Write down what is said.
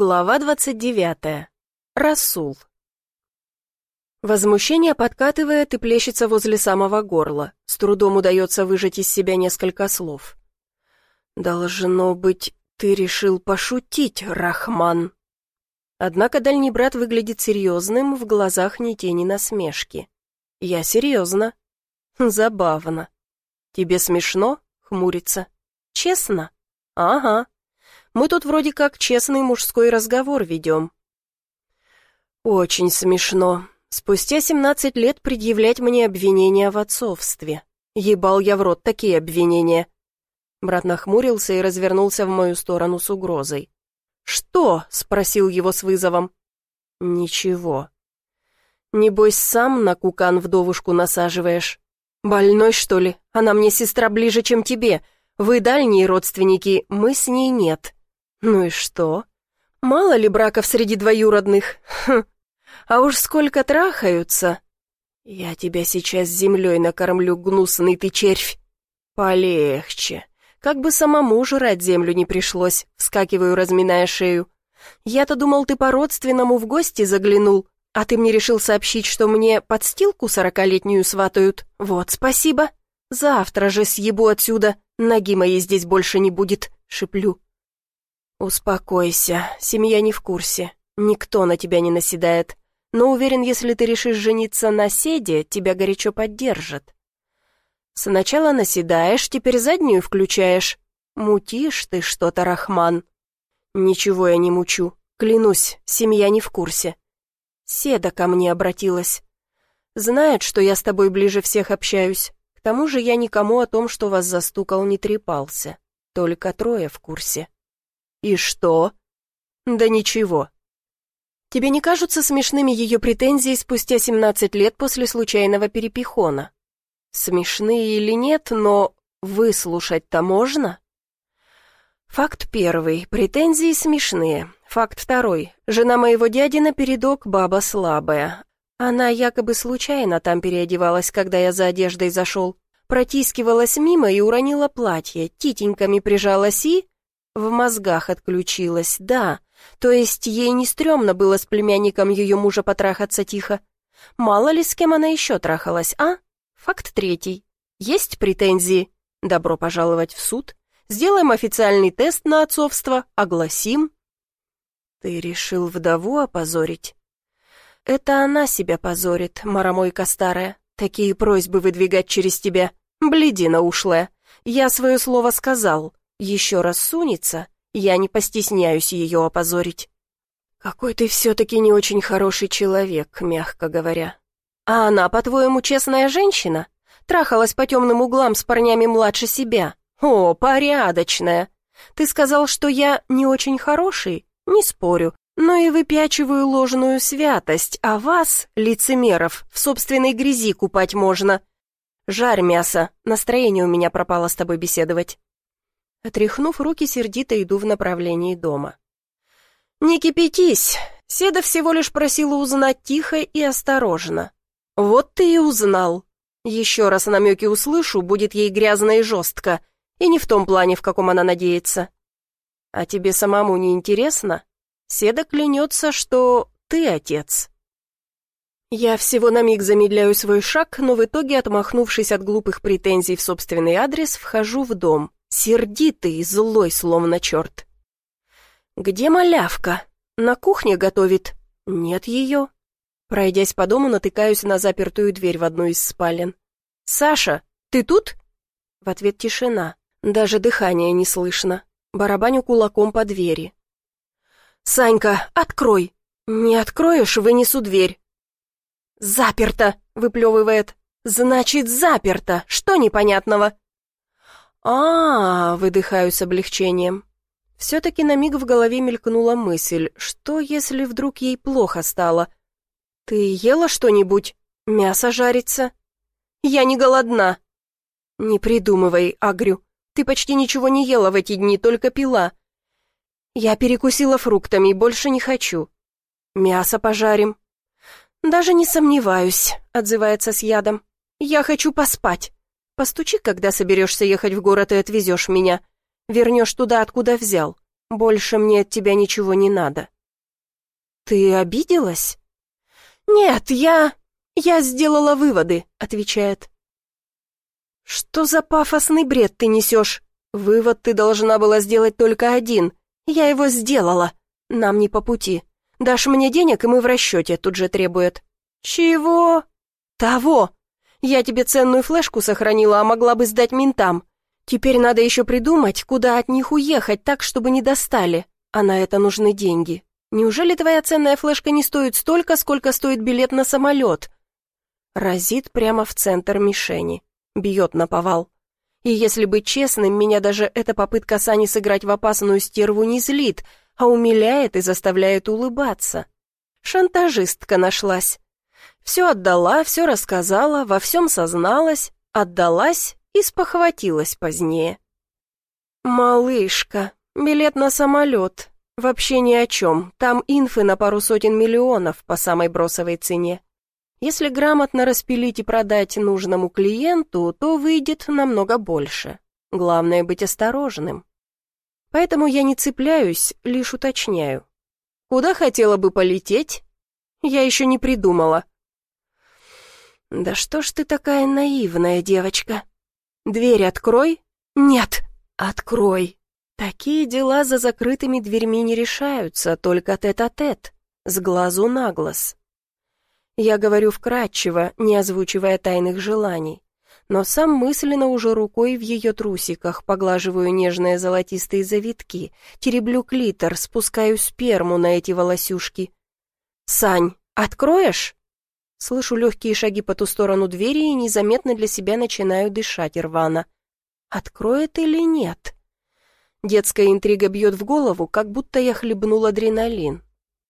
Глава 29. Расул. Возмущение подкатывает и плещется возле самого горла. С трудом удается выжать из себя несколько слов. «Должно быть, ты решил пошутить, Рахман». Однако дальний брат выглядит серьезным, в глазах ни тени насмешки. «Я серьезно». «Забавно». «Тебе смешно?» — хмурится. «Честно?» «Ага». Мы тут вроде как честный мужской разговор ведем». «Очень смешно. Спустя семнадцать лет предъявлять мне обвинения в отцовстве. Ебал я в рот такие обвинения». Брат нахмурился и развернулся в мою сторону с угрозой. «Что?» — спросил его с вызовом. «Ничего». «Небось, сам на кукан вдовушку насаживаешь? Больной, что ли? Она мне сестра ближе, чем тебе. Вы дальние родственники, мы с ней нет. Ну и что? Мало ли браков среди двоюродных? Хм. А уж сколько трахаются. Я тебя сейчас землей накормлю, гнусный ты червь. Полегче. Как бы самому жрать землю не пришлось, вскакиваю, разминая шею. Я-то думал, ты по-родственному в гости заглянул, а ты мне решил сообщить, что мне подстилку сорокалетнюю сватают. Вот, спасибо. Завтра же съебу отсюда, ноги моей здесь больше не будет, шиплю. «Успокойся, семья не в курсе, никто на тебя не наседает, но уверен, если ты решишь жениться на Седе, тебя горячо поддержат». «Сначала наседаешь, теперь заднюю включаешь. Мутишь ты что-то, Рахман». «Ничего я не мучу, клянусь, семья не в курсе». Седа ко мне обратилась. «Знает, что я с тобой ближе всех общаюсь. К тому же я никому о том, что вас застукал, не трепался. Только трое в курсе». «И что?» «Да ничего». «Тебе не кажутся смешными ее претензии спустя 17 лет после случайного перепихона?» «Смешные или нет, но выслушать-то можно?» Факт первый. Претензии смешные. Факт второй. Жена моего дяди напередок баба слабая. Она якобы случайно там переодевалась, когда я за одеждой зашел. Протискивалась мимо и уронила платье, титеньками прижалась и... В мозгах отключилась, да. То есть ей не стрёмно было с племянником ее мужа потрахаться тихо. Мало ли с кем она еще трахалась, а? Факт третий. Есть претензии? Добро пожаловать в суд. Сделаем официальный тест на отцовство, огласим. Ты решил вдову опозорить? Это она себя позорит, маромойка старая. Такие просьбы выдвигать через тебя. Бледина ушлая. Я свое слово сказал. Еще раз сунется, я не постесняюсь ее опозорить. Какой ты все-таки не очень хороший человек, мягко говоря. А она, по-твоему, честная женщина? Трахалась по темным углам с парнями младше себя. О, порядочная. Ты сказал, что я не очень хороший? Не спорю, но и выпячиваю ложную святость, а вас, лицемеров, в собственной грязи купать можно. Жарь мясо, настроение у меня пропало с тобой беседовать. Отряхнув руки, сердито иду в направлении дома. «Не кипятись! Седа всего лишь просила узнать тихо и осторожно. Вот ты и узнал. Еще раз намеки услышу, будет ей грязно и жестко, и не в том плане, в каком она надеется. А тебе самому не интересно? Седа клянется, что ты отец». Я всего на миг замедляю свой шаг, но в итоге, отмахнувшись от глупых претензий в собственный адрес, вхожу в дом. Сердитый злой, словно черт. «Где малявка? На кухне готовит? Нет ее». Пройдясь по дому, натыкаюсь на запертую дверь в одну из спален. «Саша, ты тут?» В ответ тишина. Даже дыхания не слышно. Барабаню кулаком по двери. «Санька, открой!» «Не откроешь, вынесу дверь». «Заперто!» — выплевывает. «Значит, заперто! Что непонятного?» А, выдыхаю с облегчением. Все-таки на миг в голове мелькнула мысль, что если вдруг ей плохо стало? «Ты ела что-нибудь? Мясо жарится?» «Я не голодна». «Не придумывай, Агрю. Ты почти ничего не ела в эти дни, только пила». «Я перекусила фруктами, больше не хочу». «Мясо пожарим». «Даже не сомневаюсь», — отзывается с ядом. «Я хочу поспать». Постучи, когда соберешься ехать в город и отвезешь меня. Вернешь туда, откуда взял. Больше мне от тебя ничего не надо». «Ты обиделась?» «Нет, я... я сделала выводы», — отвечает. «Что за пафосный бред ты несешь? Вывод ты должна была сделать только один. Я его сделала. Нам не по пути. Дашь мне денег, и мы в расчете», — тут же требует. «Чего?» «Того. Я тебе ценную флешку сохранила, а могла бы сдать ментам. Теперь надо еще придумать, куда от них уехать так, чтобы не достали. А на это нужны деньги. Неужели твоя ценная флешка не стоит столько, сколько стоит билет на самолет?» Разит прямо в центр мишени. Бьет на повал. И если быть честным, меня даже эта попытка Сани сыграть в опасную стерву не злит, а умиляет и заставляет улыбаться. Шантажистка нашлась. Все отдала, все рассказала, во всем созналась, отдалась и спохватилась позднее. «Малышка, билет на самолет. Вообще ни о чем. Там инфы на пару сотен миллионов по самой бросовой цене. Если грамотно распилить и продать нужному клиенту, то выйдет намного больше. Главное быть осторожным. Поэтому я не цепляюсь, лишь уточняю. Куда хотела бы полететь? Я еще не придумала. Да что ж ты такая наивная, девочка? Дверь открой? Нет, открой. Такие дела за закрытыми дверьми не решаются, только тет-а-тет, -тет, с глазу на глаз. Я говорю вкратчиво, не озвучивая тайных желаний, но сам мысленно уже рукой в ее трусиках поглаживаю нежные золотистые завитки, тереблю клитор, спускаю сперму на эти волосюшки. «Сань, откроешь?» Слышу легкие шаги по ту сторону двери и незаметно для себя начинаю дышать рвано. «Откроет или нет?» Детская интрига бьет в голову, как будто я хлебнул адреналин.